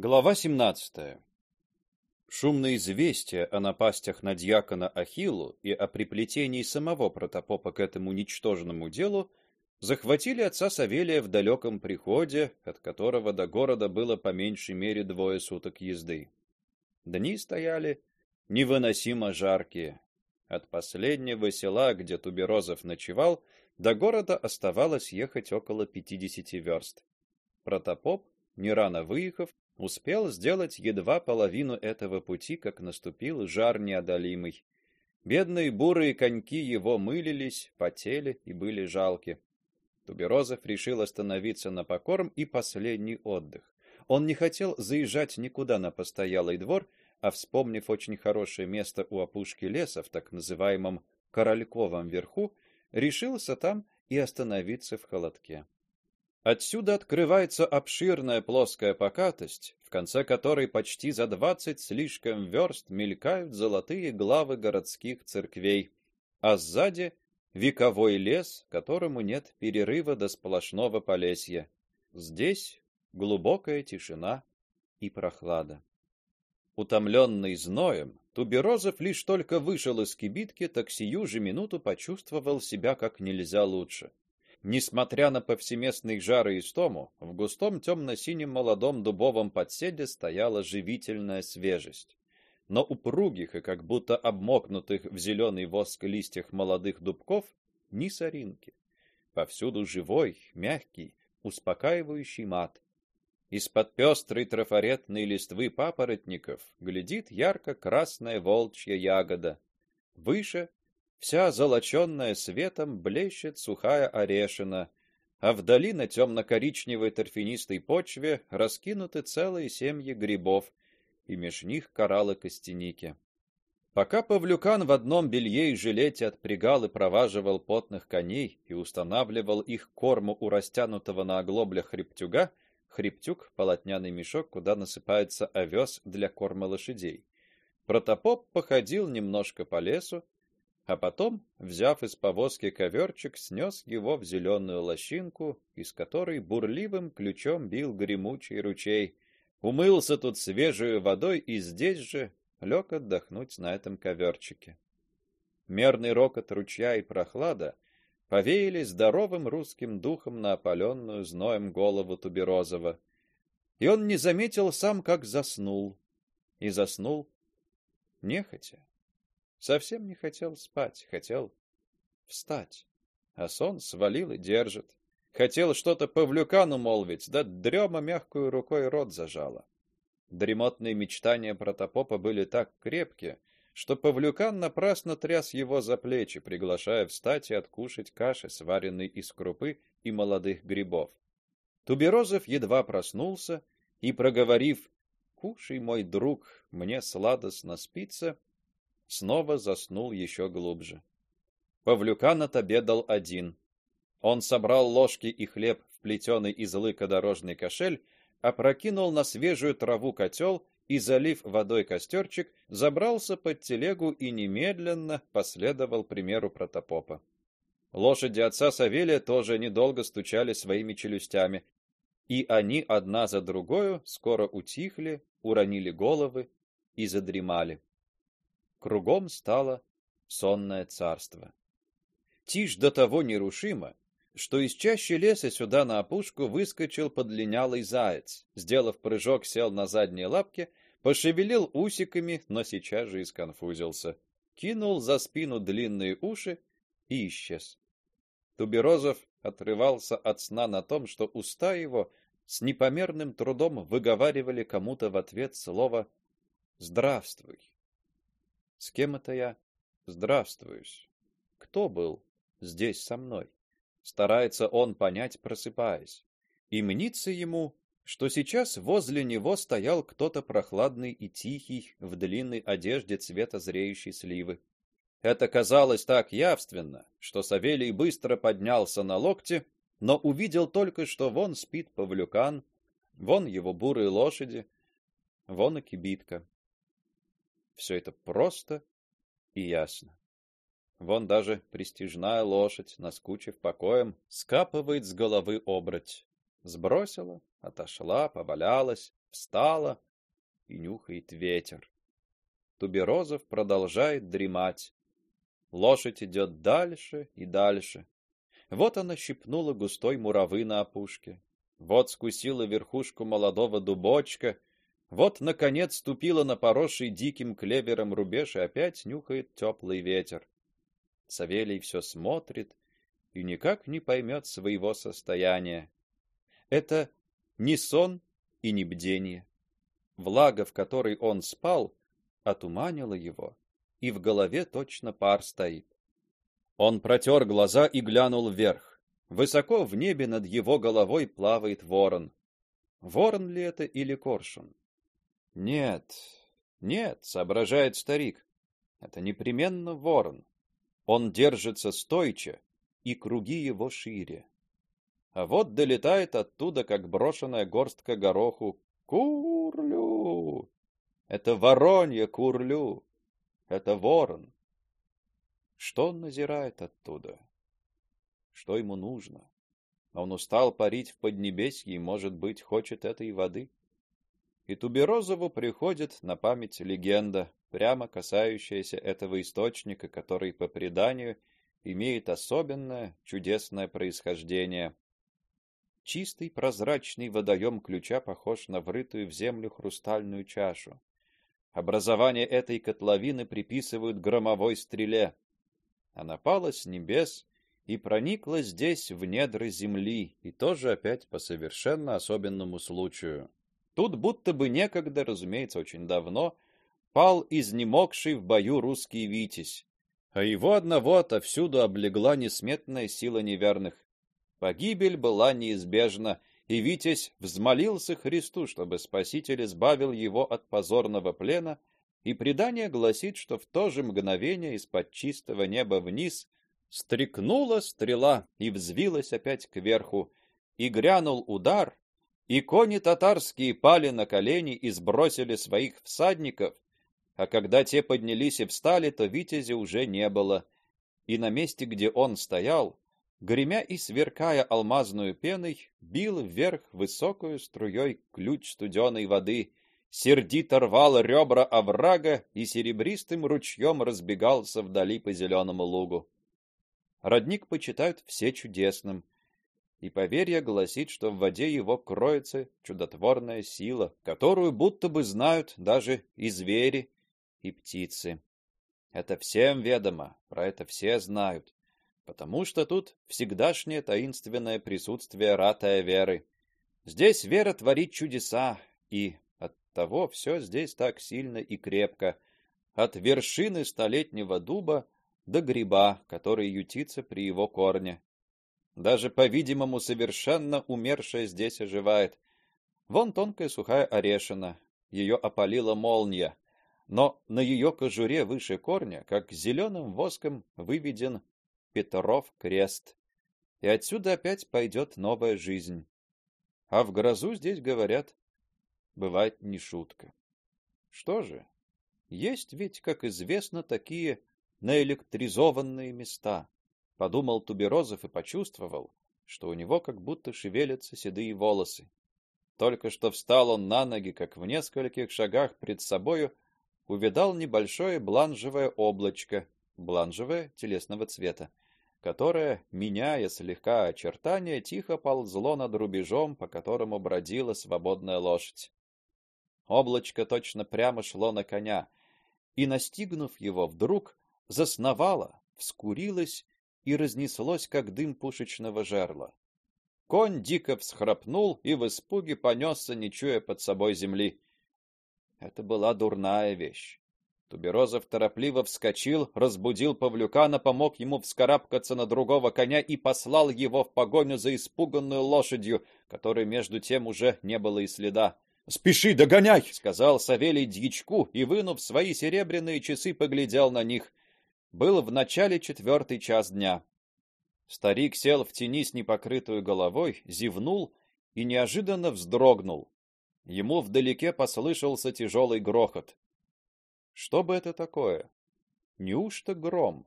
Глава 17. Шумные известия о напастях на дьякона Ахиллу и о приплетении самого протопопа к этому ничтожному делу захватили отца Савелия в далеком приходе, от которого до города было по меньшей мере двое суток езды. Дни стояли невыносимо жаркие. От последнего села, где Туберозов ночевал, до города оставалось ехать около пятидесяти верст. Протопоп, не рано выехав, успел сделать едва половину этого пути, как наступил жар неодолимый. Бедные бурые коньки его мылились, потели и были жалки. Туберозов решил остановиться на покорм и последний отдых. Он не хотел заезжать никуда на постоялый двор, а вспомнив очень хорошее место у опушки леса в так называемом Корольковом верху, решился там и остановиться в холодке. Отсюда открывается обширная плоская покатость, в конце которой почти за двадцать слишком верст мелькают золотые главы городских церквей, а сзади вековой лес, которому нет перерыва до сплошного полесья. Здесь глубокая тишина и прохлада. Утомленный зноем, Туберозов лишь только вышел из кибитки, так сию же минуту почувствовал себя как нельзя лучше. Несмотря на повсеместный жар и истому, в густом темно-синем молодом дубовом подседе стояла живительная свежесть. Но упругих и как будто обмокнутых в зеленый воск листьях молодых дубков ни соринки. Повсюду живой, мягкий, успокаивающий мат. Из-под пестрой трафаретной листвы папоротников глядит ярко-красная волчья ягода. Выше Вся золоченная светом блещет сухая орешина, а вдали на темно-коричневой торфянистой почве раскинуты целые семьи грибов, и меж них кораллы костяники. Пока Павлюкан в одном белье и жилете отпрягал и проваживал потных коней и устанавливал их корму у растянутого на оглоблях хребтюга, хребтюг полотняный мешок, куда насыпается овес для корма лошадей. Протопоп походил немножко по лесу, а потом, взяв из повозки коверчик, снес его в зеленую лощинку, из которой бурливым ключом бил гремучий ручей. Умылся тут свежей водой и здесь же лег отдохнуть на этом коверчике. Мерный рокот ручья и прохлада повеяли здоровым русским духом на опаленную зноем голову Туберозова. И он не заметил сам, как заснул. И заснул нехотя. Совсем не хотел спать, хотел встать. А сон свалил и держит. Хотел что-то Павлюкану молвить, да дрема мягкую рукой рот зажала. Дремотные мечтания протопопа были так крепкие, что Павлюкан напрасно тряс его за плечи, приглашая встать и откушать каши, сваренной из крупы и молодых грибов. Туберозов едва проснулся и, проговорив «Кушай, мой друг, мне сладостно спится», снова заснул еще глубже. Павлюкан отобедал один. Он собрал ложки и хлеб в плетеный из лыка дорожный кошель, опрокинул на свежую траву котел и, залив водой костерчик, забрался под телегу и немедленно последовал примеру протопопа. Лошади отца Савелия тоже недолго стучали своими челюстями, и они одна за другой скоро утихли, уронили головы и задремали. Кругом стало сонное царство. Тишь до того нерушима, что из чащи леса сюда на опушку выскочил подлинялый заяц, сделав прыжок, сел на задние лапки, пошевелил усиками, но сейчас же исконфузился, кинул за спину длинные уши и исчез. Туберозов отрывался от сна на том, что уста его с непомерным трудом выговаривали кому-то в ответ слово "здравствуй". С кем это я здравствуюсь? Кто был здесь со мной? Старается он понять, просыпаясь. И мнится ему, что сейчас возле него стоял кто-то прохладный и тихий в длинной одежде цвета зреющей сливы. Это казалось так явственно, что Савелий быстро поднялся на локте, но увидел только, что вон спит Павлюкан, вон его бурые лошади, вон и кибитка. Все это просто и ясно. Вон даже престижная лошадь, наскучив покоем, скапывает с головы обрать. Сбросила, отошла, повалялась, встала и нюхает ветер. Туберозов продолжает дремать. Лошадь идет дальше и дальше. Вот она щипнула густой муравы на опушке. Вот скусила верхушку молодого дубочка. Вот наконец ступила на поросший диким клевером рубеж и опять нюхает теплый ветер. Савелий все смотрит и никак не поймет своего состояния. Это не сон и не бдение. Влага, в которой он спал, отуманила его, и в голове точно пар стоит. Он протер глаза и глянул вверх. Высоко в небе над его головой плавает ворон. Ворон ли это или коршун? Нет. Нет, соображает старик. Это непременно ворон. Он держится стойче, и круги его шире. А вот долетает оттуда, как брошенная горстка гороху, курлю. Это воронье курлю. Это ворон. Что он назирает оттуда? Что ему нужно? Он устал парить в поднебесье и, может быть, хочет этой воды. И Туберозову приходит на память легенда, прямо касающаяся этого источника, который по преданию имеет особенное чудесное происхождение. Чистый прозрачный водоем ключа похож на врытую в землю хрустальную чашу. Образование этой котловины приписывают громовой стреле. Она пала с небес и проникла здесь в недры земли, и тоже опять по совершенно особенному случаю. Тут будто бы некогда, разумеется, очень давно, пал изнемогший в бою русский витязь, а его одного отовсюду облегла несметная сила неверных. Погибель была неизбежна, и Витязь взмолился Христу, чтобы Спаситель избавил его от позорного плена, и предание гласит, что в то же мгновение из-под чистого неба вниз стрекнула стрела и взвилась опять кверху, и грянул удар, и кони татарские пали на колени и сбросили своих всадников, а когда те поднялись и встали, то витязя уже не было, и на месте, где он стоял, гремя и сверкая алмазную пеной, бил вверх высокую струей ключ студеной воды, сердито рвал ребра оврага и серебристым ручьем разбегался вдали по зеленому лугу. Родник почитают все чудесным, и поверье гласит, что в воде его кроется чудотворная сила, которую будто бы знают даже и звери, и птицы. Это всем ведомо, про это все знают, потому что тут всегдашнее таинственное присутствие ратая веры. Здесь вера творит чудеса, и от того все здесь так сильно и крепко, от вершины столетнего дуба до гриба, который ютится при его корне. Даже, по-видимому, совершенно умершая здесь оживает. Вон тонкая сухая орешина, ее опалила молния, но на ее кожуре выше корня, как зеленым воском, выведен Петров крест. И отсюда опять пойдет новая жизнь. А в грозу здесь говорят, бывает не шутка. Что же? Есть ведь, как известно, такие наэлектризованные места. Подумал Туберозов и почувствовал, что у него как будто шевелятся седые волосы. Только что встал он на ноги, как в нескольких шагах пред собою увидал небольшое бланжевое облачко, бланжевое телесного цвета, которое, меняя слегка очертания, тихо ползло над рубежом, по которому бродила свободная лошадь. Облачко точно прямо шло на коня, и настигнув его, вдруг засновало, вскурилось и разнеслось как дым пушечного жерла. Конь дико всхрапнул и в испуге понесся, не чуя под собой земли. Это была дурная вещь. Туберозов торопливо вскочил, разбудил Павлюкана, помог ему вскарабкаться на другого коня и послал его в погоню за испуганную лошадью, которой между тем уже не было и следа. "Спеши, догоняй", сказал Савелий дьячку и вынув свои серебряные часы, поглядел на них. Был в начале четвертый час дня. Старик сел в тени с непокрытую головой, зевнул и неожиданно вздрогнул. Ему вдалеке послышался тяжелый грохот. Что бы это такое? Неужто гром?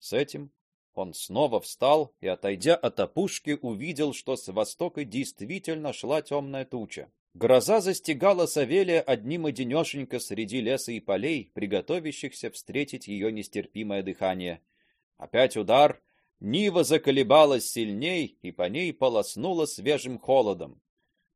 С этим он снова встал и, отойдя от опушки, увидел, что с востока действительно шла темная туча. Гроза застигала Савелия одним одинешенько среди леса и полей, приготовящихся встретить ее нестерпимое дыхание. Опять удар, Нива заколебалась сильней, и по ней полоснуло свежим холодом.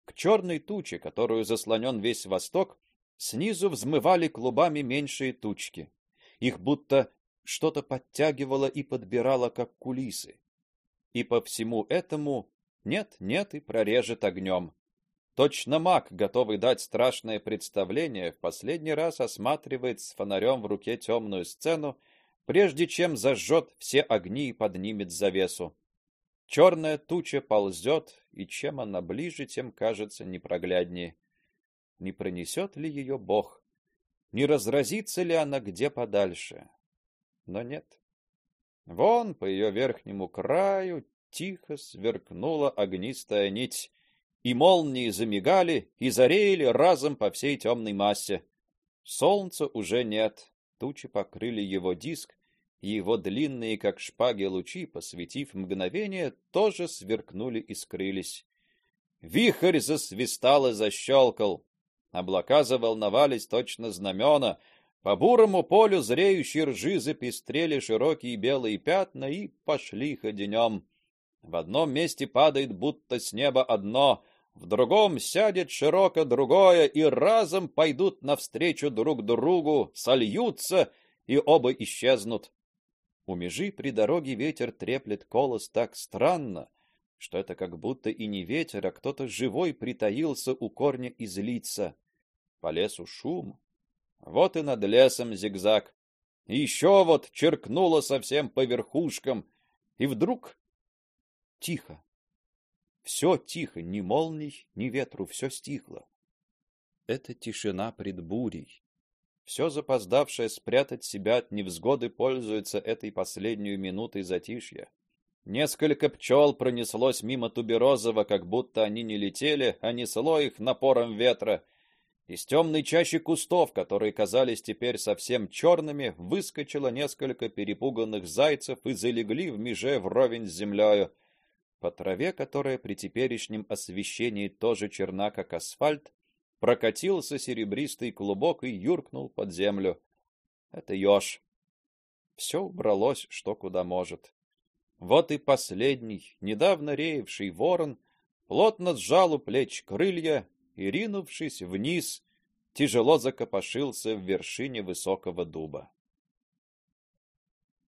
К черной туче, которую заслонен весь восток, снизу взмывали клубами меньшие тучки. Их будто что-то подтягивало и подбирало, как кулисы. И по всему этому нет, нет и прорежет огнем. Точно маг, готовый дать страшное представление, в последний раз осматривает с фонарем в руке темную сцену, прежде чем зажжет все огни и поднимет завесу. Черная туча ползет, и чем она ближе, тем кажется непрогляднее. Не пронесет ли ее Бог? Не разразится ли она где подальше? Но нет. Вон по ее верхнему краю тихо сверкнула огнистая нить, и молнии замигали и зареяли разом по всей темной массе. Солнца уже нет, тучи покрыли его диск, и его длинные, как шпаги, лучи, посветив мгновение, тоже сверкнули и скрылись. Вихрь засвистал и защелкал. Облака заволновались точно знамена. По бурому полю зреющей ржи запестрели широкие белые пятна и пошли ходенем. В одном месте падает будто с неба одно, в другом сядет широко другое, и разом пойдут навстречу друг другу, сольются и оба исчезнут. У межи при дороге ветер треплет колос так странно, что это как будто и не ветер, а кто-то живой притаился у корня и злится. По лесу шум. Вот и над лесом зигзаг. И еще вот черкнуло совсем по верхушкам, и вдруг Тихо. Все тихо, ни молний, ни ветру, все стихло. Это тишина пред бурей. Все запоздавшее спрятать себя от невзгоды пользуется этой последней минутой затишья. Несколько пчел пронеслось мимо туберозова, как будто они не летели, а несло их напором ветра. Из темной чащи кустов, которые казались теперь совсем черными, выскочило несколько перепуганных зайцев и залегли в меже вровень с землею. По траве, которая при теперешнем освещении тоже черна, как асфальт, прокатился серебристый клубок и юркнул под землю. Это еж. Все убралось, что куда может. Вот и последний, недавно реевший ворон, плотно сжал у плеч крылья и, ринувшись вниз, тяжело закопошился в вершине высокого дуба.